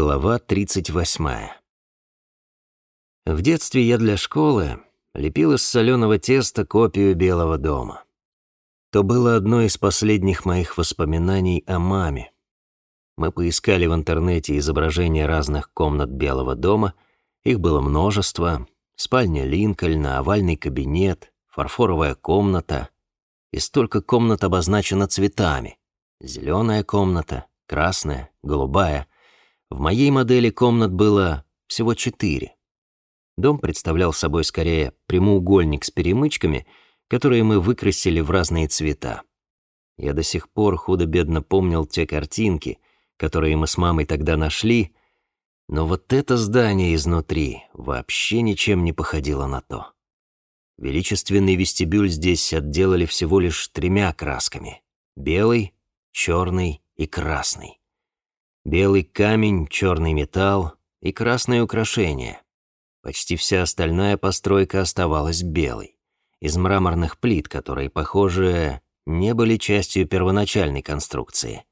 Глава 38. В детстве я для школы лепил из соленого теста копию Белого дома. То было одно из последних моих воспоминаний о маме. Мы поискали в интернете изображения разных комнат Белого дома, их было множество, спальня Линкольна, овальный кабинет, фарфоровая комната, и столько комнат обозначено цветами. Зеленая комната, красная, голубая. В моей модели комнат было всего четыре. Дом представлял собой скорее прямоугольник с перемычками, которые мы выкрасили в разные цвета. Я до сих пор худо-бедно помнил те картинки, которые мы с мамой тогда нашли, но вот это здание изнутри вообще ничем не походило на то. Величественный вестибюль здесь отделали всего лишь тремя красками — белый, черный и красный. Белый камень, черный металл и красное украшение. Почти вся остальная постройка оставалась белой, из мраморных плит, которые, похоже, не были частью первоначальной конструкции.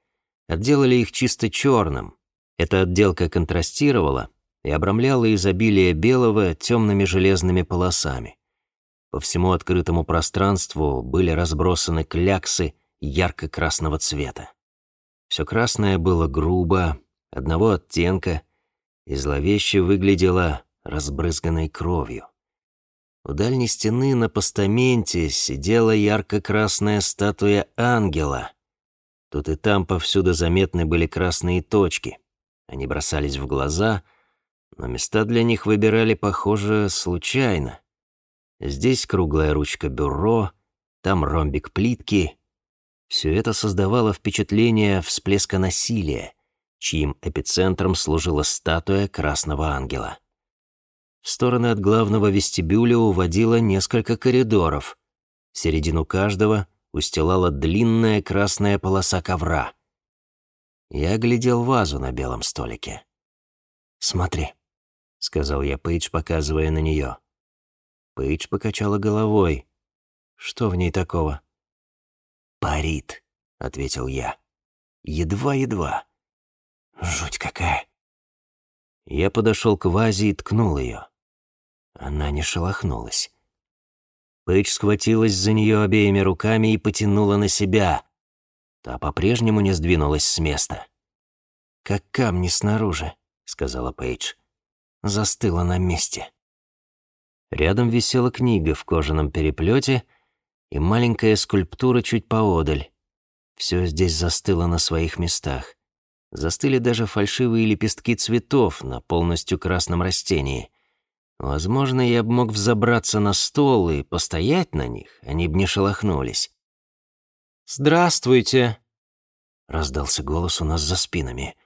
Отделали их чисто черным. Эта отделка контрастировала и обрамляла изобилие белого темными железными полосами. По всему открытому пространству были разбросаны кляксы ярко-красного цвета. Все красное было грубо, одного оттенка, и зловеще выглядело разбрызганной кровью. У дальней стены на постаменте сидела ярко-красная статуя ангела. Тут и там повсюду заметны были красные точки. Они бросались в глаза, но места для них выбирали, похоже, случайно. Здесь круглая ручка бюро, там ромбик плитки. Все это создавало впечатление всплеска насилия, чьим эпицентром служила статуя красного ангела. В стороны от главного вестибюля уводило несколько коридоров. Середину каждого устилала длинная красная полоса ковра. Я глядел вазу на белом столике. «Смотри», — сказал я Пейдж, показывая на нее. Пейдж покачала головой. «Что в ней такого?» «Парит», — ответил я. «Едва-едва. Жуть какая». Я подошел к вазе и ткнул ее. Она не шелохнулась. Пейдж схватилась за нее обеими руками и потянула на себя. Та по-прежнему не сдвинулась с места. «Как камни снаружи», — сказала Пейдж. Застыла на месте. Рядом висела книга в кожаном переплете и маленькая скульптура чуть поодаль. Все здесь застыло на своих местах. Застыли даже фальшивые лепестки цветов на полностью красном растении. Возможно, я бы мог взобраться на стол и постоять на них, они бы не шелохнулись. «Здравствуйте!» — раздался голос у нас за спинами.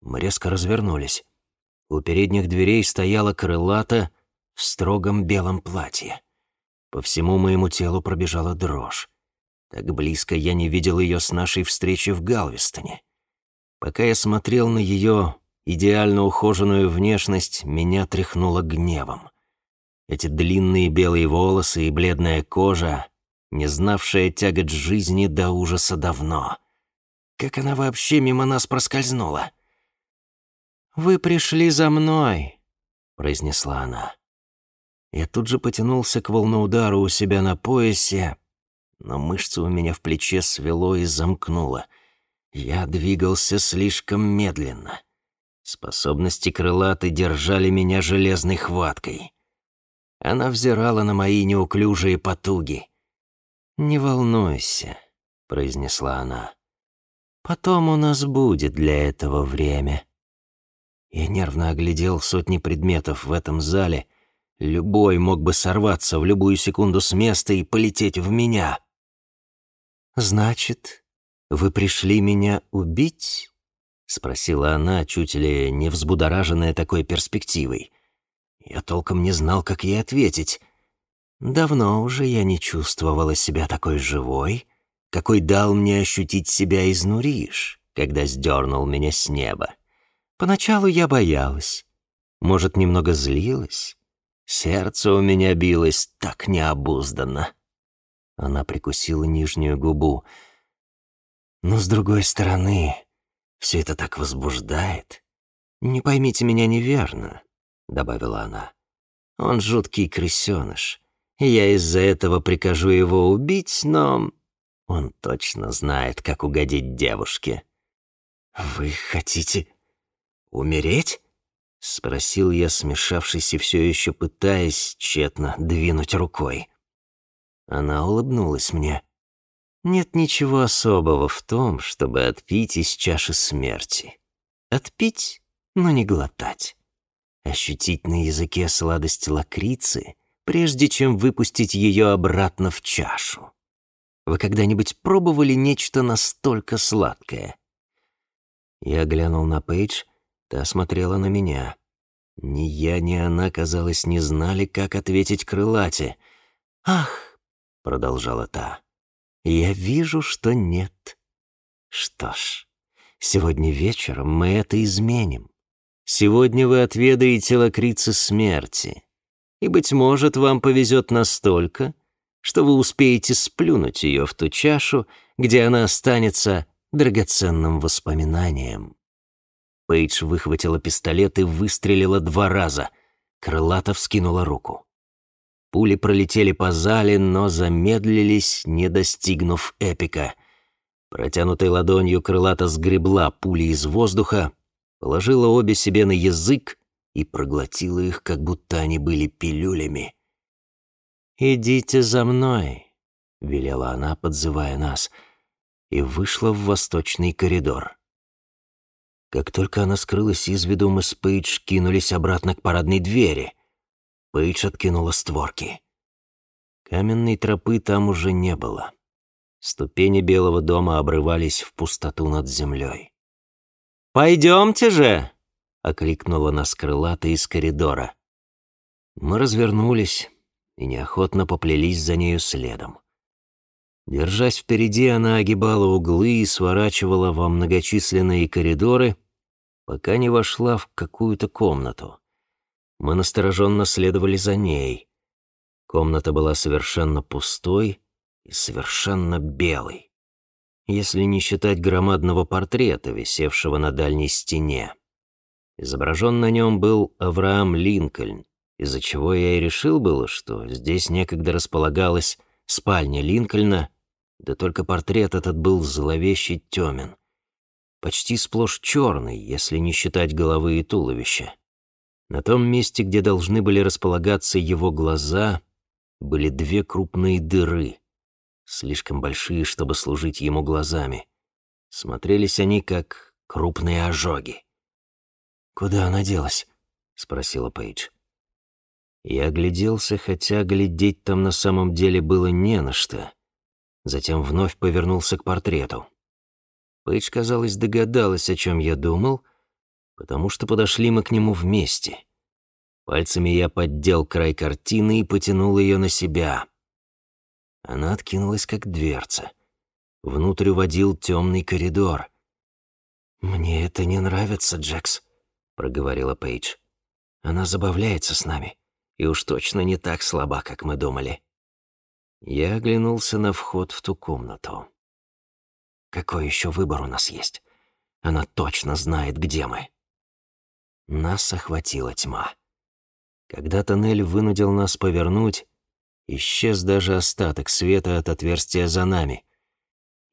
Мы резко развернулись. У передних дверей стояла крылата в строгом белом платье. По всему моему телу пробежала дрожь. Так близко я не видел ее с нашей встречи в Галвестоне. Пока я смотрел на ее идеально ухоженную внешность меня тряхнуло гневом. Эти длинные белые волосы и бледная кожа, не знавшая тягот жизни до ужаса давно. Как она вообще мимо нас проскользнула? «Вы пришли за мной», — произнесла она. Я тут же потянулся к волноудару у себя на поясе, но мышцу у меня в плече свело и замкнуло. Я двигался слишком медленно. Способности крылаты держали меня железной хваткой. Она взирала на мои неуклюжие потуги. «Не волнуйся», — произнесла она. «Потом у нас будет для этого время». Я нервно оглядел сотни предметов в этом зале. Любой мог бы сорваться в любую секунду с места и полететь в меня. «Значит, вы пришли меня убить?» — спросила она, чуть ли не взбудораженная такой перспективой. Я толком не знал, как ей ответить. Давно уже я не чувствовала себя такой живой, какой дал мне ощутить себя изнуриш, когда сдернул меня с неба. Поначалу я боялась, может, немного злилась. Сердце у меня билось так необузданно. Она прикусила нижнюю губу. Но с другой стороны, все это так возбуждает. «Не поймите меня неверно», — добавила она. «Он жуткий крысёныш. Я из-за этого прикажу его убить, но он точно знает, как угодить девушке». «Вы хотите умереть?» — спросил я, смешавшись и все еще пытаясь тщетно двинуть рукой. Она улыбнулась мне. «Нет ничего особого в том, чтобы отпить из чаши смерти. Отпить, но не глотать. Ощутить на языке сладость лакрицы, прежде чем выпустить ее обратно в чашу. Вы когда-нибудь пробовали нечто настолько сладкое?» Я глянул на Пейдж, та смотрела на меня. Ни я, ни она, казалось, не знали, как ответить крылате. «Ах!» — продолжала та. «Я вижу, что нет. Что ж, сегодня вечером мы это изменим. Сегодня вы отведаете лакрицы смерти, и, быть может, вам повезет настолько, что вы успеете сплюнуть ее в ту чашу, где она останется драгоценным воспоминанием. Пейдж выхватила пистолет и выстрелила два раза. Крылата вскинула руку. Пули пролетели по зале, но замедлились, не достигнув эпика. Протянутой ладонью крылата сгребла пули из воздуха, положила обе себе на язык и проглотила их, как будто они были пилюлями. «Идите за мной», — велела она, подзывая нас — и вышла в восточный коридор. Как только она скрылась из виду, мы с Пейдж кинулись обратно к парадной двери. Пейдж откинула створки. Каменной тропы там уже не было. Ступени Белого дома обрывались в пустоту над землей. «Пойдемте же!» — окликнула нас крылата из коридора. Мы развернулись и неохотно поплелись за нею следом. Держась впереди, она огибала углы и сворачивала во многочисленные коридоры, пока не вошла в какую-то комнату. Мы настороженно следовали за ней. Комната была совершенно пустой и совершенно белой, если не считать громадного портрета, висевшего на дальней стене. Изображен на нем был Авраам Линкольн, из-за чего я и решил было, что здесь некогда располагалась спальня Линкольна да только портрет этот был зловеще темен. Почти сплошь черный, если не считать головы и туловища. На том месте, где должны были располагаться его глаза, были две крупные дыры, слишком большие, чтобы служить ему глазами. Смотрелись они, как крупные ожоги. «Куда она делась?» — спросила Пейдж. Я огляделся, хотя глядеть там на самом деле было не на что затем вновь повернулся к портрету. Пейдж, казалось, догадалась, о чем я думал, потому что подошли мы к нему вместе. Пальцами я поддел край картины и потянул ее на себя. Она откинулась, как дверца. Внутрь уводил темный коридор. «Мне это не нравится, Джекс», — проговорила Пейдж. «Она забавляется с нами, и уж точно не так слаба, как мы думали». Я оглянулся на вход в ту комнату. Какой еще выбор у нас есть? Она точно знает, где мы. Нас охватила тьма. Когда тоннель вынудил нас повернуть, исчез даже остаток света от отверстия за нами.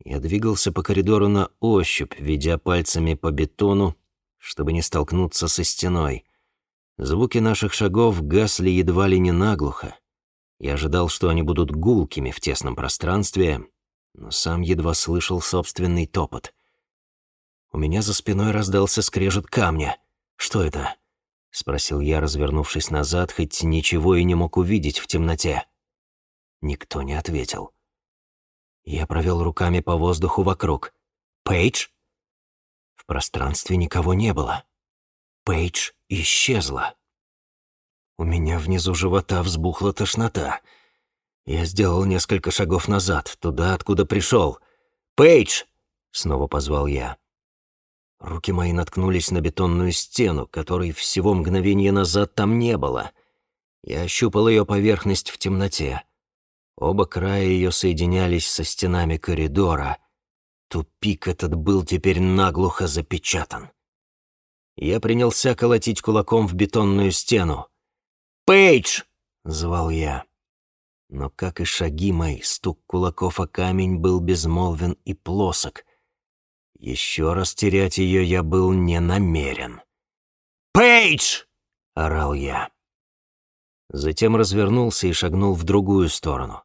Я двигался по коридору на ощупь, ведя пальцами по бетону, чтобы не столкнуться со стеной. Звуки наших шагов гасли едва ли не наглухо. Я ожидал, что они будут гулкими в тесном пространстве, но сам едва слышал собственный топот. У меня за спиной раздался скрежет камня. «Что это?» — спросил я, развернувшись назад, хоть ничего и не мог увидеть в темноте. Никто не ответил. Я провел руками по воздуху вокруг. «Пейдж?» В пространстве никого не было. Пейдж исчезла. У меня внизу живота взбухла тошнота. Я сделал несколько шагов назад, туда, откуда пришел. «Пейдж!» — снова позвал я. Руки мои наткнулись на бетонную стену, которой всего мгновение назад там не было. Я ощупал ее поверхность в темноте. Оба края ее соединялись со стенами коридора. Тупик этот был теперь наглухо запечатан. Я принялся колотить кулаком в бетонную стену. «Пейдж!» — звал я. Но, как и шаги мои, стук кулаков о камень был безмолвен и плосок. Еще раз терять ее я был не намерен. «Пейдж!» — орал я. Затем развернулся и шагнул в другую сторону.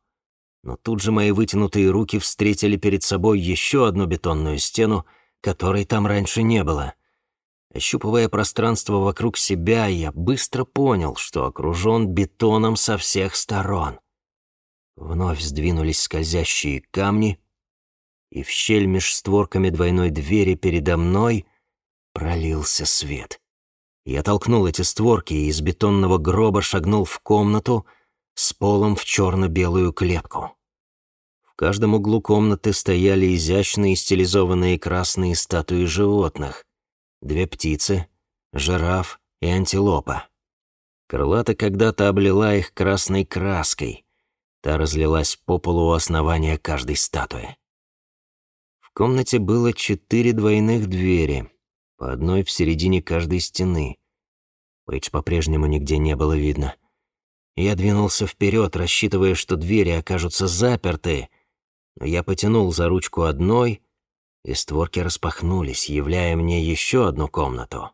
Но тут же мои вытянутые руки встретили перед собой еще одну бетонную стену, которой там раньше не было. Ощупывая пространство вокруг себя, я быстро понял, что окружен бетоном со всех сторон. Вновь сдвинулись скользящие камни, и в щель меж створками двойной двери передо мной пролился свет. Я толкнул эти створки и из бетонного гроба шагнул в комнату с полом в черно-белую клетку. В каждом углу комнаты стояли изящные стилизованные красные статуи животных. Две птицы, жираф и антилопа. Крылата когда-то облила их красной краской. Та разлилась по полу у основания каждой статуи. В комнате было четыре двойных двери — по одной в середине каждой стены. Пейдж по-прежнему нигде не было видно. Я двинулся вперед, рассчитывая, что двери окажутся заперты, но я потянул за ручку одной, и створки распахнулись, являя мне еще одну комнату.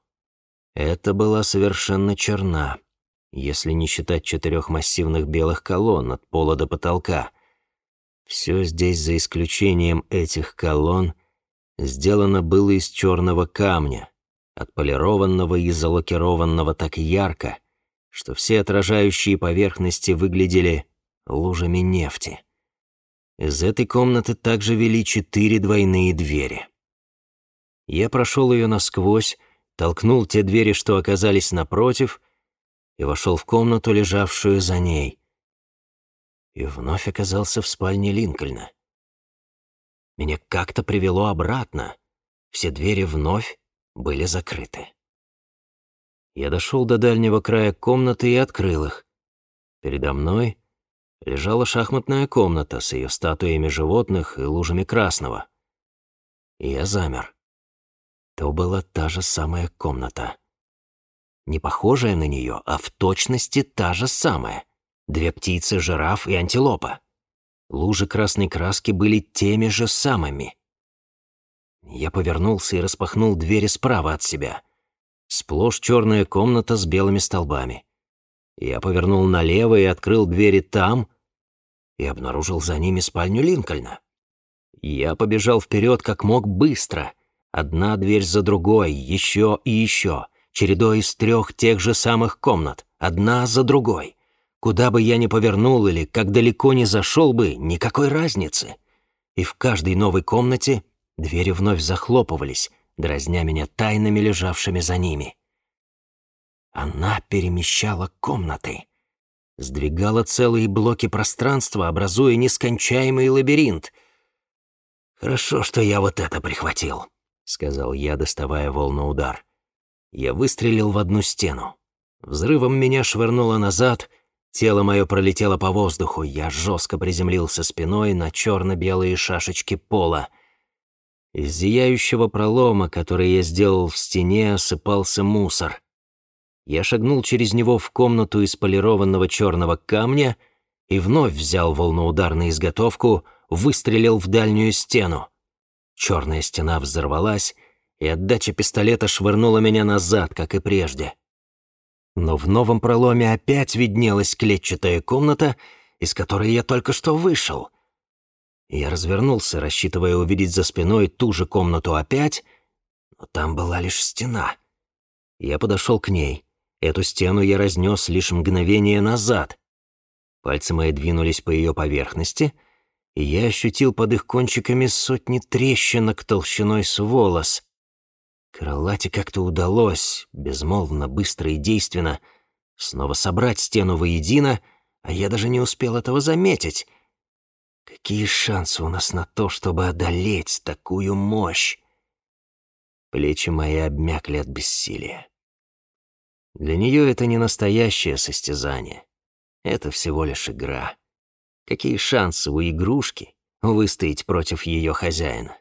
Это была совершенно черна, если не считать четырех массивных белых колонн от пола до потолка. Все здесь, за исключением этих колонн, сделано было из черного камня, отполированного и залакированного так ярко, что все отражающие поверхности выглядели лужами нефти. Из этой комнаты также вели четыре двойные двери. Я прошел ее насквозь, толкнул те двери, что оказались напротив, и вошел в комнату, лежавшую за ней. И вновь оказался в спальне Линкольна. Меня как-то привело обратно. Все двери вновь были закрыты. Я дошел до дальнего края комнаты и открыл их. Передо мной лежала шахматная комната с ее статуями животных и лужами красного. И я замер. То была та же самая комната. Не похожая на нее, а в точности та же самая. Две птицы, жираф и антилопа. Лужи красной краски были теми же самыми. Я повернулся и распахнул двери справа от себя. Сплошь черная комната с белыми столбами. Я повернул налево и открыл двери там, и обнаружил за ними спальню Линкольна. Я побежал вперед как мог быстро. Одна дверь за другой, еще и еще, чередой из трех тех же самых комнат, одна за другой. Куда бы я ни повернул или как далеко ни зашел бы, никакой разницы. И в каждой новой комнате двери вновь захлопывались, дразня меня тайнами, лежавшими за ними. Она перемещала комнаты, сдвигала целые блоки пространства, образуя нескончаемый лабиринт. «Хорошо, что я вот это прихватил», — сказал я, доставая волноудар. Я выстрелил в одну стену. Взрывом меня швырнуло назад — Тело мое пролетело по воздуху, я жестко приземлился спиной на черно-белые шашечки пола. Из зияющего пролома, который я сделал в стене, осыпался мусор. Я шагнул через него в комнату из полированного черного камня и вновь взял волноудар на изготовку, выстрелил в дальнюю стену. Черная стена взорвалась, и отдача пистолета швырнула меня назад, как и прежде. Но в новом проломе опять виднелась клетчатая комната, из которой я только что вышел. Я развернулся, рассчитывая увидеть за спиной ту же комнату опять, но там была лишь стена. Я подошел к ней. Эту стену я разнес лишь мгновение назад. Пальцы мои двинулись по ее поверхности, и я ощутил под их кончиками сотни трещинок толщиной с волос. Крылате как-то удалось, безмолвно, быстро и действенно, снова собрать стену воедино, а я даже не успел этого заметить. Какие шансы у нас на то, чтобы одолеть такую мощь? Плечи мои обмякли от бессилия. Для нее это не настоящее состязание. Это всего лишь игра. Какие шансы у игрушки выстоять против ее хозяина?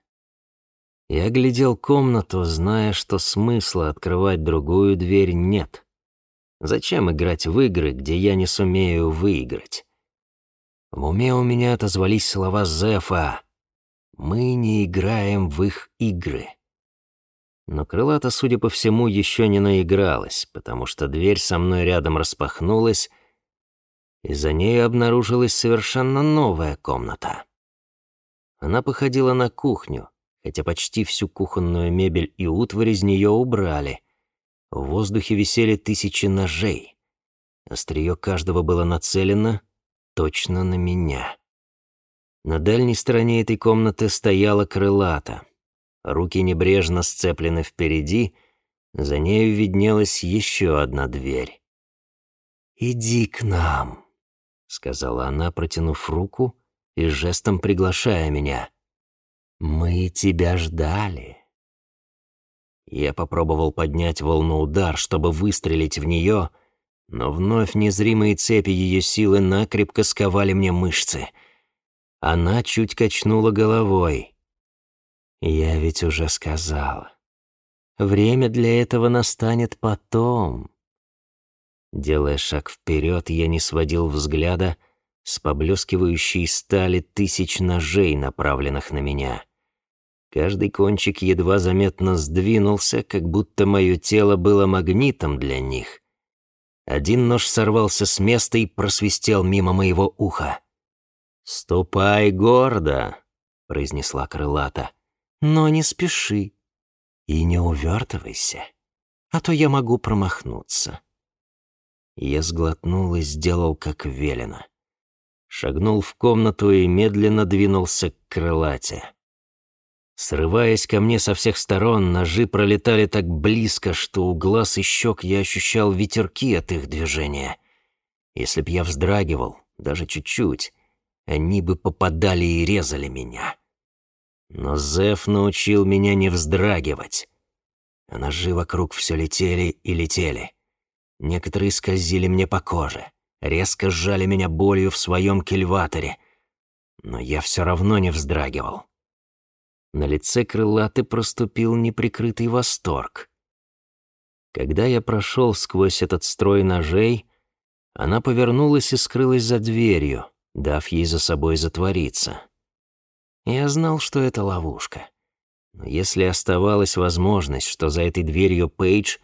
Я глядел комнату, зная, что смысла открывать другую дверь нет. Зачем играть в игры, где я не сумею выиграть? В уме у меня отозвались слова Зефа. «Мы не играем в их игры». Но крылата, судя по всему, еще не наигралась, потому что дверь со мной рядом распахнулась, и за ней обнаружилась совершенно новая комната. Она походила на кухню, хотя почти всю кухонную мебель и утварь из нее убрали. В воздухе висели тысячи ножей. Острие каждого было нацелено точно на меня. На дальней стороне этой комнаты стояла крылата. Руки небрежно сцеплены впереди, за нею виднелась еще одна дверь. «Иди к нам», — сказала она, протянув руку и жестом приглашая меня. «Мы тебя ждали». Я попробовал поднять волну удар, чтобы выстрелить в нее, но вновь незримые цепи ее силы накрепко сковали мне мышцы. Она чуть качнула головой. Я ведь уже сказала. Время для этого настанет потом. Делая шаг вперед, я не сводил взгляда с поблескивающей стали тысяч ножей, направленных на меня. Каждый кончик едва заметно сдвинулся, как будто мое тело было магнитом для них. Один нож сорвался с места и просвистел мимо моего уха. «Ступай гордо», — произнесла крылата, — «но не спеши и не увертывайся, а то я могу промахнуться». Я сглотнул и сделал, как велено. Шагнул в комнату и медленно двинулся к крылате. Срываясь ко мне со всех сторон, ножи пролетали так близко, что у глаз и щек я ощущал ветерки от их движения. Если б я вздрагивал, даже чуть-чуть, они бы попадали и резали меня. Но Зев научил меня не вздрагивать. А ножи вокруг все летели и летели. Некоторые скользили мне по коже, резко сжали меня болью в своем кильваторе. Но я все равно не вздрагивал. На лице крылаты проступил неприкрытый восторг. Когда я прошел сквозь этот строй ножей, она повернулась и скрылась за дверью, дав ей за собой затвориться. Я знал, что это ловушка. Но если оставалась возможность, что за этой дверью Пейдж,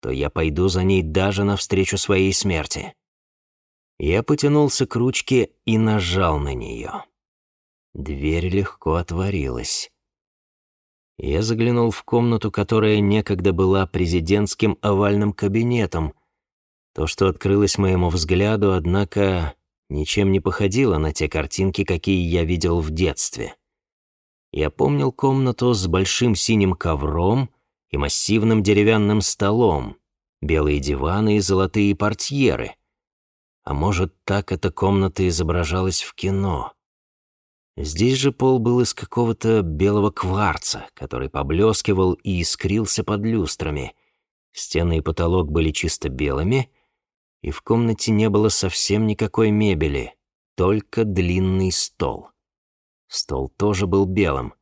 то я пойду за ней даже навстречу своей смерти. Я потянулся к ручке и нажал на нее. Дверь легко отворилась. Я заглянул в комнату, которая некогда была президентским овальным кабинетом. То, что открылось моему взгляду, однако, ничем не походило на те картинки, какие я видел в детстве. Я помнил комнату с большим синим ковром и массивным деревянным столом, белые диваны и золотые портьеры. А может, так эта комната изображалась в кино. Здесь же пол был из какого-то белого кварца, который поблескивал и искрился под люстрами. Стены и потолок были чисто белыми, и в комнате не было совсем никакой мебели, только длинный стол. Стол тоже был белым.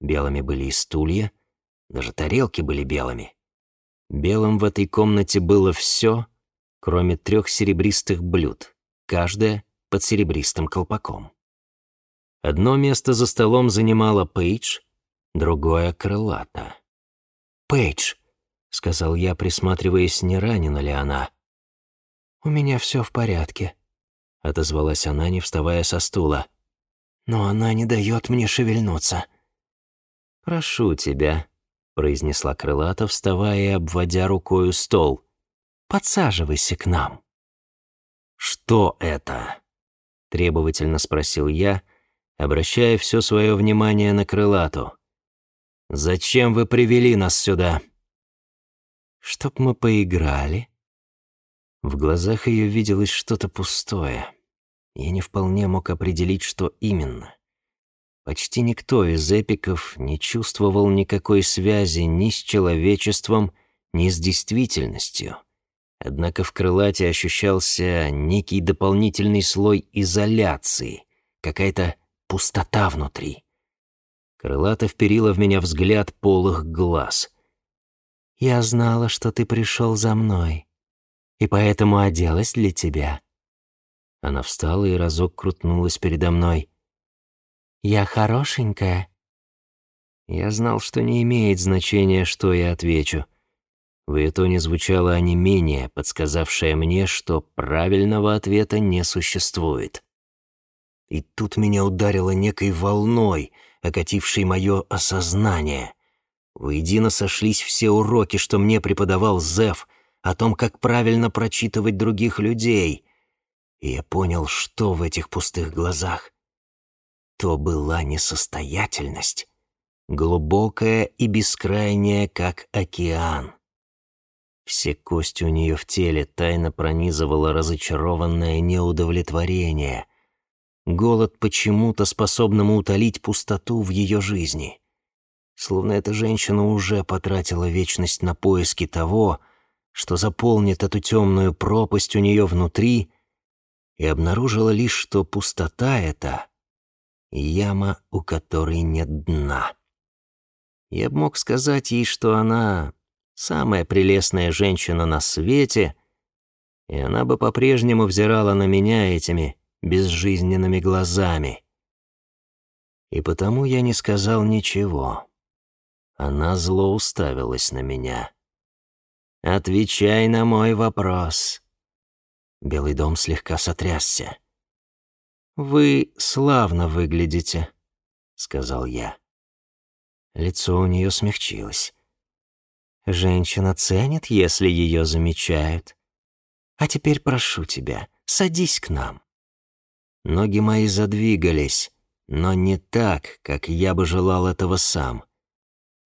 Белыми были и стулья, даже тарелки были белыми. Белым в этой комнате было все, кроме трех серебристых блюд, каждое под серебристым колпаком. Одно место за столом занимала Пейдж, другое — крылата. «Пейдж», — сказал я, присматриваясь, не ранена ли она. «У меня все в порядке», — отозвалась она, не вставая со стула. «Но она не дает мне шевельнуться». «Прошу тебя», — произнесла крылата, вставая и обводя рукою стол. «Подсаживайся к нам». «Что это?» — требовательно спросил я, — обращая все свое внимание на крылату. «Зачем вы привели нас сюда?» «Чтоб мы поиграли». В глазах ее виделось что-то пустое. Я не вполне мог определить, что именно. Почти никто из эпиков не чувствовал никакой связи ни с человечеством, ни с действительностью. Однако в крылате ощущался некий дополнительный слой изоляции, какая-то пустота внутри. Крылата вперила в меня взгляд полых глаз. «Я знала, что ты пришел за мной, и поэтому оделась для тебя». Она встала и разок крутнулась передо мной. «Я хорошенькая?» Я знал, что не имеет значения, что я отвечу. В ее тоне звучало онемение, подсказавшее мне, что правильного ответа не существует. И тут меня ударило некой волной, окатившей мое осознание. Воедино сошлись все уроки, что мне преподавал Зев, о том, как правильно прочитывать других людей. И я понял, что в этих пустых глазах. То была несостоятельность, глубокая и бескрайняя, как океан. Все кости у нее в теле тайно пронизывало разочарованное неудовлетворение — Голод почему-то способному утолить пустоту в ее жизни. Словно эта женщина уже потратила вечность на поиски того, что заполнит эту темную пропасть у нее внутри, и обнаружила лишь, что пустота эта — яма, у которой нет дна. Я бы мог сказать ей, что она самая прелестная женщина на свете, и она бы по-прежнему взирала на меня этими безжизненными глазами. И потому я не сказал ничего. Она зло уставилась на меня. «Отвечай на мой вопрос». Белый дом слегка сотрясся. «Вы славно выглядите», — сказал я. Лицо у нее смягчилось. «Женщина ценит, если ее замечают. А теперь прошу тебя, садись к нам». Ноги мои задвигались, но не так, как я бы желал этого сам.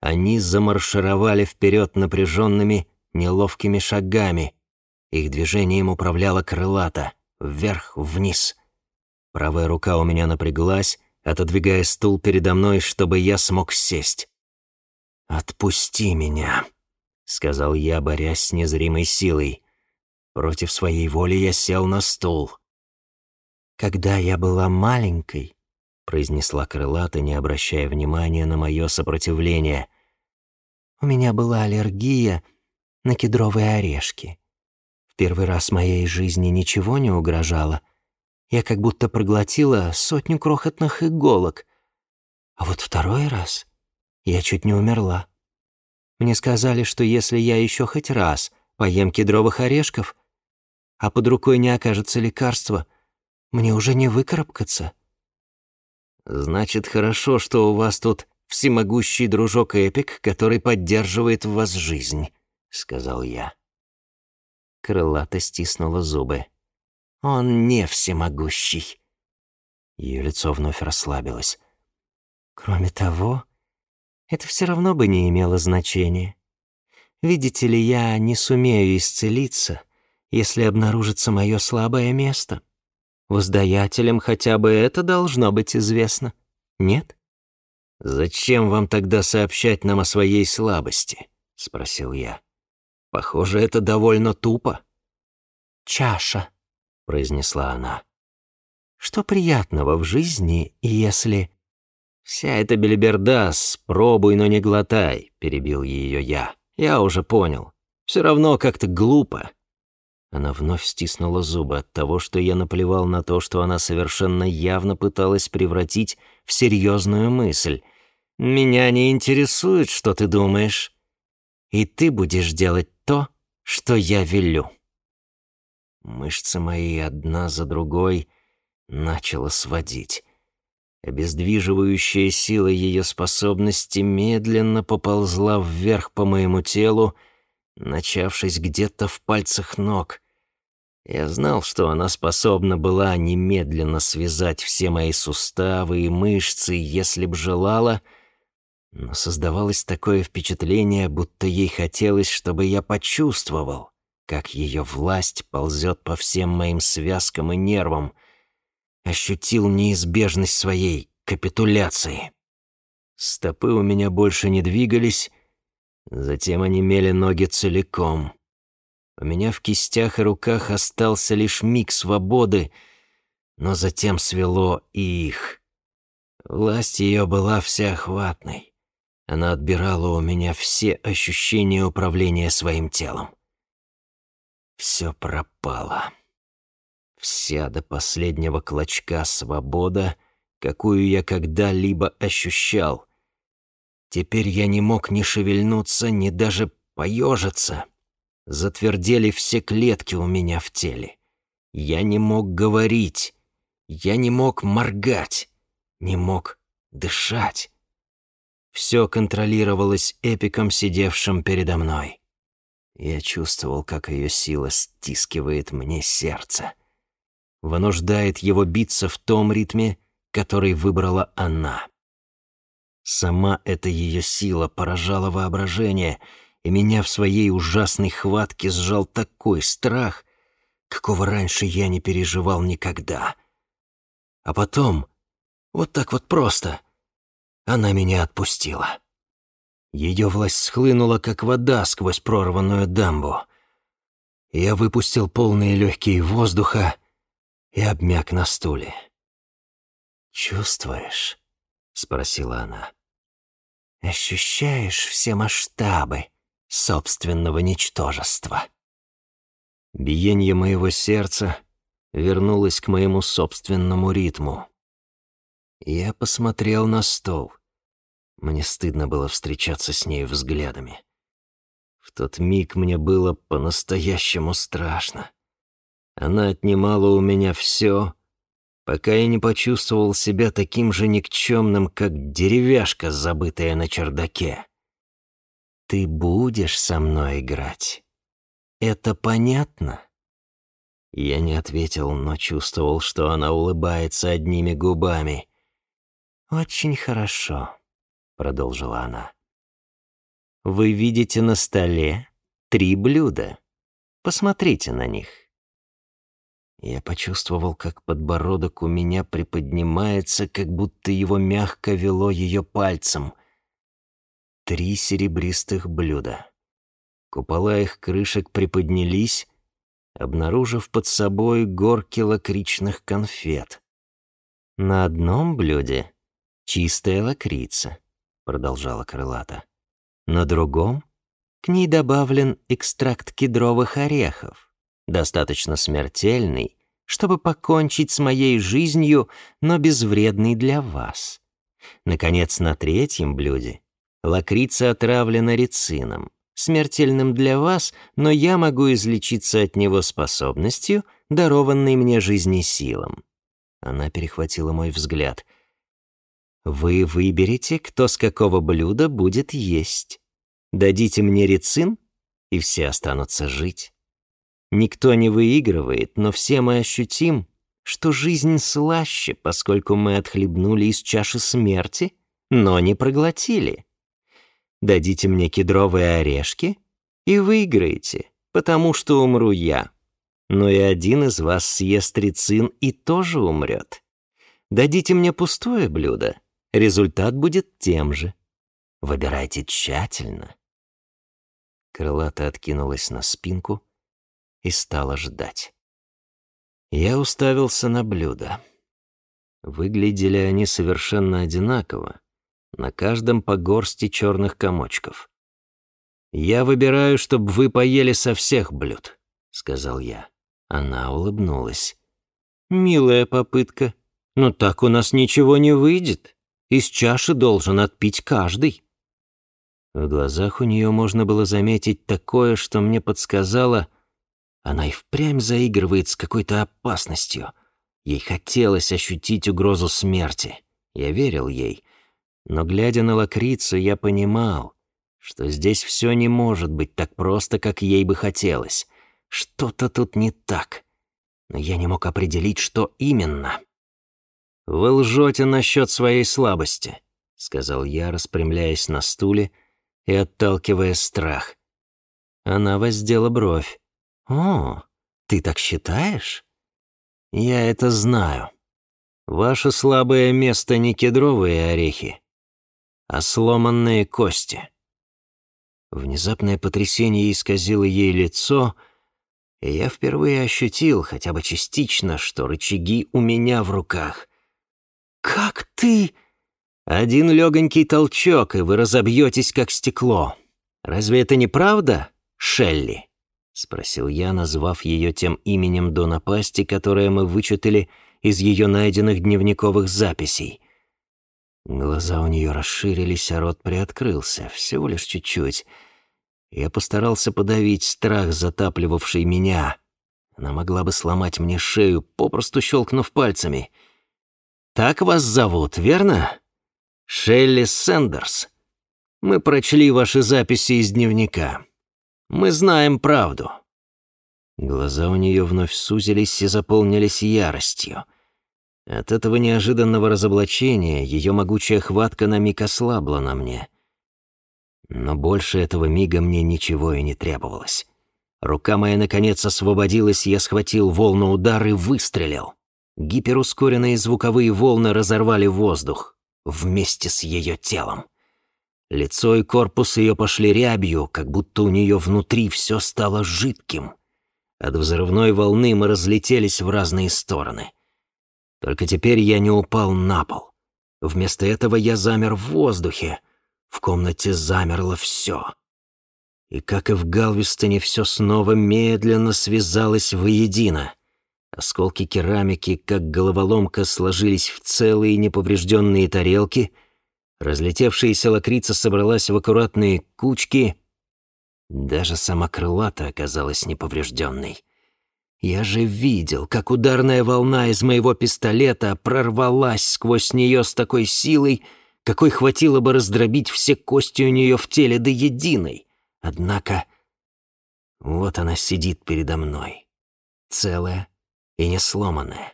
Они замаршировали вперед напряженными, неловкими шагами. Их движением управляла крылата, вверх-вниз. Правая рука у меня напряглась, отодвигая стул передо мной, чтобы я смог сесть. «Отпусти меня», — сказал я, борясь с незримой силой. Против своей воли я сел на стул. «Когда я была маленькой», — произнесла крылата, не обращая внимания на мое сопротивление, «у меня была аллергия на кедровые орешки. В первый раз моей жизни ничего не угрожало. Я как будто проглотила сотню крохотных иголок. А вот второй раз я чуть не умерла. Мне сказали, что если я еще хоть раз поем кедровых орешков, а под рукой не окажется лекарства — мне уже не выкарабкаться». «Значит, хорошо, что у вас тут всемогущий дружок Эпик, который поддерживает в вас жизнь», — сказал я. Крылато стиснула зубы. «Он не всемогущий». Ее лицо вновь расслабилось. «Кроме того, это все равно бы не имело значения. Видите ли, я не сумею исцелиться, если обнаружится мое слабое место. Воздаятелям хотя бы это должно быть известно. Нет? «Зачем вам тогда сообщать нам о своей слабости?» — спросил я. «Похоже, это довольно тупо». «Чаша», — произнесла она. «Что приятного в жизни, если...» «Вся эта белиберда, спробуй, но не глотай», — перебил ее я. «Я уже понял. Все равно как-то глупо. Она вновь стиснула зубы от того, что я наплевал на то, что она совершенно явно пыталась превратить в серьезную мысль. «Меня не интересует, что ты думаешь. И ты будешь делать то, что я велю». Мышцы мои одна за другой начала сводить. Обездвиживающая сила ее способности медленно поползла вверх по моему телу, начавшись где-то в пальцах ног. Я знал, что она способна была немедленно связать все мои суставы и мышцы, если б желала, но создавалось такое впечатление, будто ей хотелось, чтобы я почувствовал, как ее власть ползет по всем моим связкам и нервам, ощутил неизбежность своей капитуляции. Стопы у меня больше не двигались, Затем онемели ноги целиком. У меня в кистях и руках остался лишь миг свободы, но затем свело и их. Власть ее была всеохватной. Она отбирала у меня все ощущения управления своим телом. Все пропало. Вся до последнего клочка свобода, какую я когда-либо ощущал. Теперь я не мог ни шевельнуться, ни даже поежиться. Затвердели все клетки у меня в теле. Я не мог говорить. Я не мог моргать. Не мог дышать. Все контролировалось эпиком, сидевшим передо мной. Я чувствовал, как ее сила стискивает мне сердце. Вынуждает его биться в том ритме, который выбрала она. Сама эта ее сила поражала воображение — и меня в своей ужасной хватке сжал такой страх, какого раньше я не переживал никогда. А потом, вот так вот просто, она меня отпустила. Ее власть схлынула, как вода сквозь прорванную дамбу. Я выпустил полные легкие воздуха и обмяк на стуле. «Чувствуешь?» — спросила она. «Ощущаешь все масштабы?» собственного ничтожества. Биение моего сердца вернулось к моему собственному ритму. Я посмотрел на стол. Мне стыдно было встречаться с ней взглядами. В тот миг мне было по-настоящему страшно. Она отнимала у меня все, пока я не почувствовал себя таким же никчемным, как деревяшка, забытая на чердаке. Ты будешь со мной играть. Это понятно?» Я не ответил, но чувствовал, что она улыбается одними губами. «Очень хорошо», — продолжила она. «Вы видите на столе три блюда. Посмотрите на них». Я почувствовал, как подбородок у меня приподнимается, как будто его мягко вело ее пальцем три серебристых блюда. Купола их крышек приподнялись, обнаружив под собой горки лакричных конфет. «На одном блюде чистая лакрица», — продолжала крылата. «На другом к ней добавлен экстракт кедровых орехов, достаточно смертельный, чтобы покончить с моей жизнью, но безвредный для вас. Наконец, на третьем блюде Лакрица отравлена рецином, смертельным для вас, но я могу излечиться от него способностью, дарованной мне жизни силам. Она перехватила мой взгляд. Вы выберете, кто с какого блюда будет есть. Дадите мне рецин, и все останутся жить. Никто не выигрывает, но все мы ощутим, что жизнь слаще, поскольку мы отхлебнули из чаши смерти, но не проглотили. Дадите мне кедровые орешки и выиграете, потому что умру я. Но и один из вас съест рицин и тоже умрет. Дадите мне пустое блюдо, результат будет тем же. Выбирайте тщательно. Крылата откинулась на спинку и стала ждать. Я уставился на блюдо. Выглядели они совершенно одинаково, на каждом по горсти черных комочков. «Я выбираю, чтобы вы поели со всех блюд», — сказал я. Она улыбнулась. «Милая попытка, но так у нас ничего не выйдет. Из чаши должен отпить каждый». В глазах у нее можно было заметить такое, что мне подсказало, она и впрямь заигрывает с какой-то опасностью. Ей хотелось ощутить угрозу смерти. Я верил ей, но, глядя на лакрицу, я понимал, что здесь все не может быть так просто, как ей бы хотелось. Что-то тут не так. Но я не мог определить, что именно. «Вы лжете насчет своей слабости», — сказал я, распрямляясь на стуле и отталкивая страх. Она воздела бровь. «О, ты так считаешь?» «Я это знаю. Ваше слабое место не кедровые орехи, а сломанные кости. Внезапное потрясение исказило ей лицо, и я впервые ощутил, хотя бы частично, что рычаги у меня в руках. «Как ты?» Один легонький толчок, и вы разобьетесь, как стекло. Разве это не правда, Шелли?» — спросил я, назвав ее тем именем до напасти, которое мы вычитали из ее найденных дневниковых записей. Глаза у нее расширились, а рот приоткрылся, всего лишь чуть-чуть. Я постарался подавить страх, затапливавший меня. Она могла бы сломать мне шею, попросту щелкнув пальцами. «Так вас зовут, верно?» «Шелли Сэндерс. Мы прочли ваши записи из дневника. Мы знаем правду». Глаза у нее вновь сузились и заполнились яростью. От этого неожиданного разоблачения ее могучая хватка на миг ослабла на мне. Но больше этого мига мне ничего и не требовалось. Рука моя, наконец, освободилась, я схватил волну удар и выстрелил. Гиперускоренные звуковые волны разорвали воздух вместе с ее телом. Лицо и корпус ее пошли рябью, как будто у нее внутри все стало жидким. От взрывной волны мы разлетелись в разные стороны. Только теперь я не упал на пол. Вместо этого я замер в воздухе. В комнате замерло все. И как и в Галвестоне, все снова медленно связалось воедино. Осколки керамики, как головоломка, сложились в целые неповрежденные тарелки — Разлетевшаяся лакрица собралась в аккуратные кучки. Даже сама крылата оказалась неповрежденной. Я же видел, как ударная волна из моего пистолета прорвалась сквозь нее с такой силой, какой хватило бы раздробить все кости у нее в теле до единой. Однако вот она сидит передо мной, целая и не сломанная.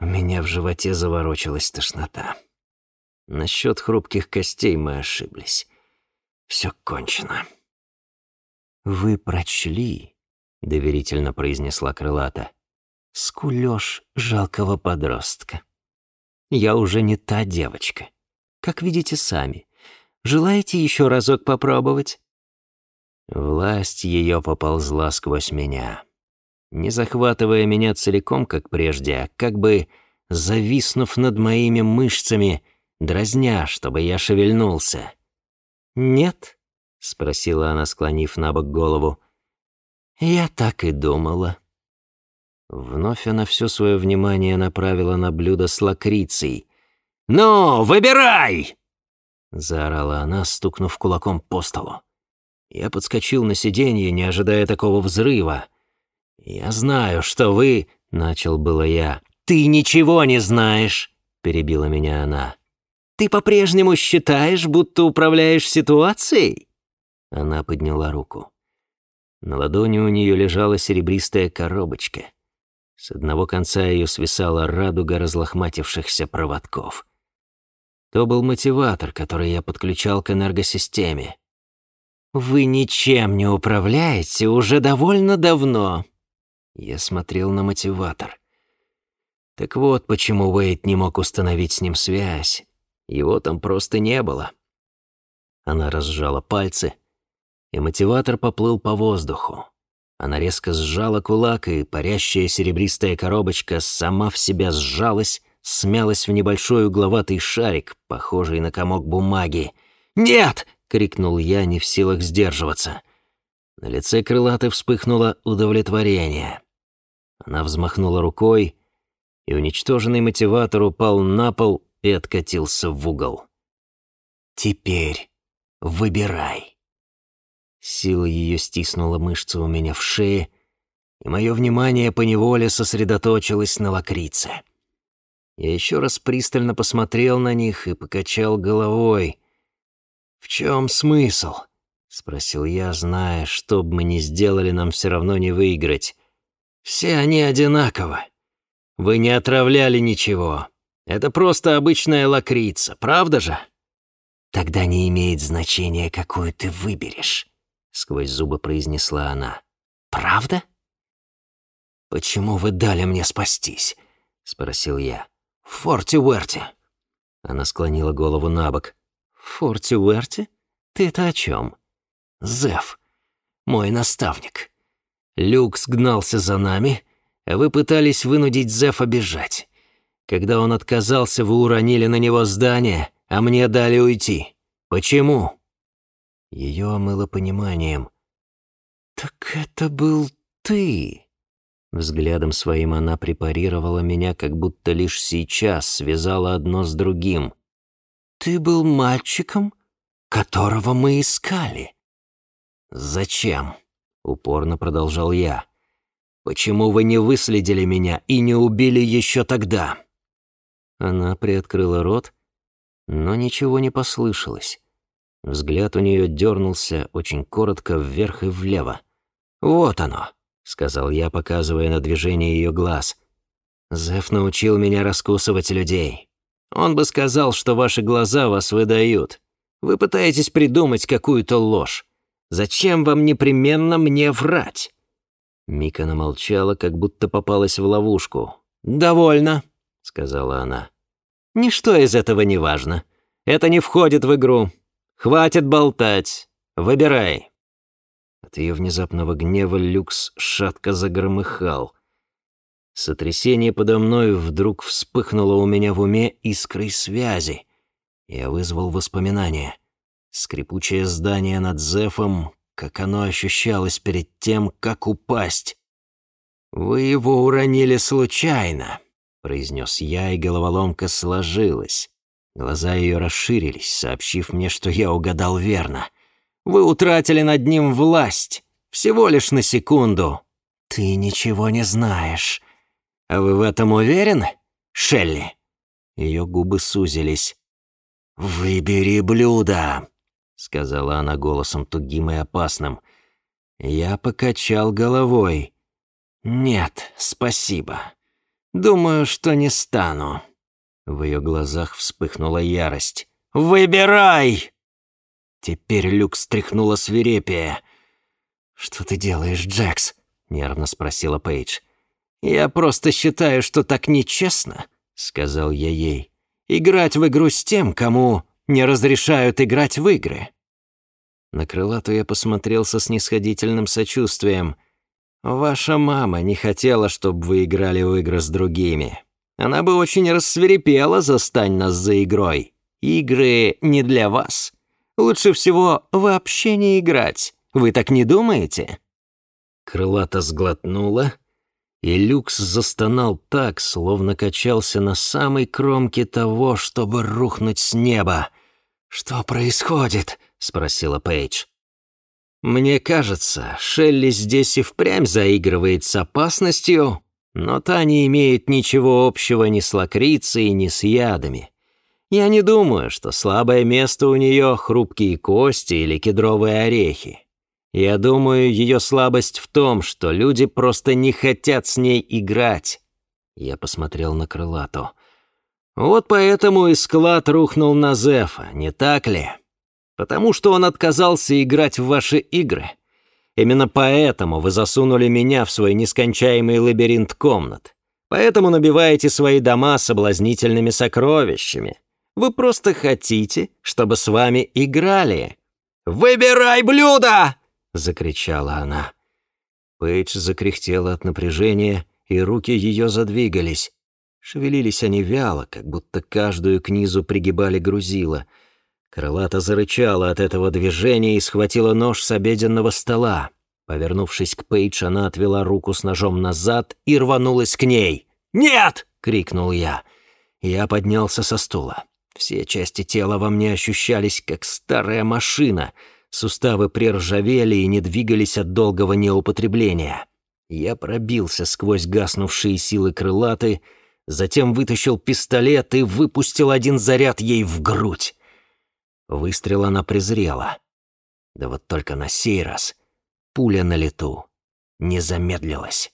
У меня в животе заворочилась тошнота. Насчет хрупких костей мы ошиблись. Все кончено. «Вы прочли», — доверительно произнесла крылата, — «скулёж жалкого подростка. Я уже не та девочка. Как видите сами. Желаете еще разок попробовать?» Власть ее поползла сквозь меня, не захватывая меня целиком, как прежде, а как бы зависнув над моими мышцами — дразня, чтобы я шевельнулся. «Нет?» — спросила она, склонив на бок голову. «Я так и думала». Вновь она все свое внимание направила на блюдо с лакрицей. «Ну, выбирай!» — заорала она, стукнув кулаком по столу. Я подскочил на сиденье, не ожидая такого взрыва. «Я знаю, что вы...» — начал было я. «Ты ничего не знаешь!» — перебила меня она. Ты по-прежнему считаешь, будто управляешь ситуацией?» Она подняла руку. На ладони у нее лежала серебристая коробочка. С одного конца ее свисала радуга разлохматившихся проводков. То был мотиватор, который я подключал к энергосистеме. «Вы ничем не управляете уже довольно давно». Я смотрел на мотиватор. Так вот, почему Уэйд не мог установить с ним связь. Его там просто не было. Она разжала пальцы, и мотиватор поплыл по воздуху. Она резко сжала кулак, и парящая серебристая коробочка сама в себя сжалась, смялась в небольшой угловатый шарик, похожий на комок бумаги. «Нет!» — крикнул я, не в силах сдерживаться. На лице крылатой вспыхнуло удовлетворение. Она взмахнула рукой, и уничтоженный мотиватор упал на пол и откатился в угол. «Теперь выбирай». Сила ее стиснула мышцы у меня в шее, и мое внимание поневоле сосредоточилось на лакрице. Я еще раз пристально посмотрел на них и покачал головой. «В чем смысл?» — спросил я, зная, что бы мы ни сделали, нам все равно не выиграть. «Все они одинаковы. Вы не отравляли ничего. Это просто обычная лакрица, правда же? Тогда не имеет значения, какую ты выберешь, сквозь зубы произнесла она. Правда? Почему вы дали мне спастись? спросил я. В Уэрте. Она склонила голову на бок. В Уэрте? Ты это о чем? Зев, мой наставник. Люк сгнался за нами, а вы пытались вынудить Зефа бежать. Когда он отказался, вы уронили на него здание, а мне дали уйти. Почему?» Ее омыло пониманием. «Так это был ты!» Взглядом своим она препарировала меня, как будто лишь сейчас связала одно с другим. «Ты был мальчиком, которого мы искали». «Зачем?» — упорно продолжал я. «Почему вы не выследили меня и не убили еще тогда?» Она приоткрыла рот, но ничего не послышалось. Взгляд у нее дернулся очень коротко вверх и влево. «Вот оно», — сказал я, показывая на движение ее глаз. «Зев научил меня раскусывать людей. Он бы сказал, что ваши глаза вас выдают. Вы пытаетесь придумать какую-то ложь. Зачем вам непременно мне врать?» Мика намолчала, как будто попалась в ловушку. «Довольно», — сказала она. «Ничто из этого не важно. Это не входит в игру. Хватит болтать. Выбирай». От ее внезапного гнева люкс шатко загромыхал. Сотрясение подо мной вдруг вспыхнуло у меня в уме искрой связи. Я вызвал воспоминания. Скрипучее здание над Зефом, как оно ощущалось перед тем, как упасть. «Вы его уронили случайно», — произнес я, и головоломка сложилась. Глаза ее расширились, сообщив мне, что я угадал верно. «Вы утратили над ним власть. Всего лишь на секунду». «Ты ничего не знаешь». «А вы в этом уверены, Шелли?» Ее губы сузились. «Выбери блюдо», сказала она голосом тугим и опасным. Я покачал головой. «Нет, спасибо. Думаю, что не стану». В ее глазах вспыхнула ярость. «Выбирай!» Теперь Люк стряхнула свирепие. «Что ты делаешь, Джекс?» — нервно спросила Пейдж. «Я просто считаю, что так нечестно», — сказал я ей. «Играть в игру с тем, кому не разрешают играть в игры». На крылату я посмотрел со снисходительным сочувствием. «Ваша мама не хотела, чтобы вы играли в игры с другими. Она бы очень рассверепела, застань нас за игрой. Игры не для вас. Лучше всего вообще не играть. Вы так не думаете?» Крылата сглотнула, и Люкс застонал так, словно качался на самой кромке того, чтобы рухнуть с неба. «Что происходит?» — спросила Пейдж. «Мне кажется, Шелли здесь и впрямь заигрывает с опасностью, но та не имеет ничего общего ни с лакрицей, ни с ядами. Я не думаю, что слабое место у нее хрупкие кости или кедровые орехи. Я думаю, ее слабость в том, что люди просто не хотят с ней играть». Я посмотрел на крылату. Вот поэтому и склад рухнул на Зефа, не так ли? Потому что он отказался играть в ваши игры. Именно поэтому вы засунули меня в свой нескончаемый лабиринт комнат. Поэтому набиваете свои дома соблазнительными сокровищами. Вы просто хотите, чтобы с вами играли. «Выбирай блюдо!» — закричала она. Пейдж закряхтела от напряжения, и руки ее задвигались. Шевелились они вяло, как будто каждую к низу пригибали грузила. Крылата зарычала от этого движения и схватила нож с обеденного стола. Повернувшись к Пейдж, она отвела руку с ножом назад и рванулась к ней. «Нет!» — крикнул я. Я поднялся со стула. Все части тела во мне ощущались, как старая машина. Суставы приржавели и не двигались от долгого неупотребления. Я пробился сквозь гаснувшие силы крылаты, затем вытащил пистолет и выпустил один заряд ей в грудь. Выстрел она презрела. Да вот только на сей раз пуля на лету не замедлилась.